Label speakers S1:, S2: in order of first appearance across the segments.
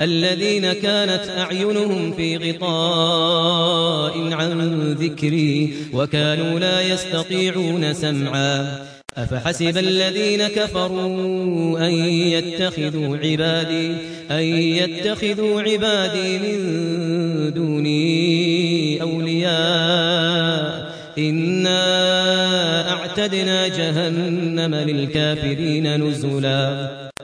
S1: الذين كانت أعينهم في غطاء عن ذكري وكانوا لا يستطيعون سمعا. أفحسب الذين كفروا أن يتخذوا عبادي أن يتخذوا عبادي من دوني أولياء. إنا أعتدنا جهنم للكافرين نزلا.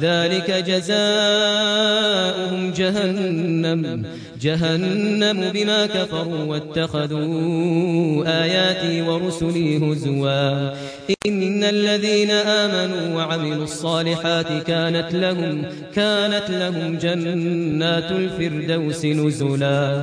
S1: ذلك جزاؤهم جهنم. جهنم بما كفروا واتخذوا آياتي ورسلي هزوا. إن الذين آمنوا وعملوا الصالحات كانت لهم كانت لهم جنات الفردوس نزلا.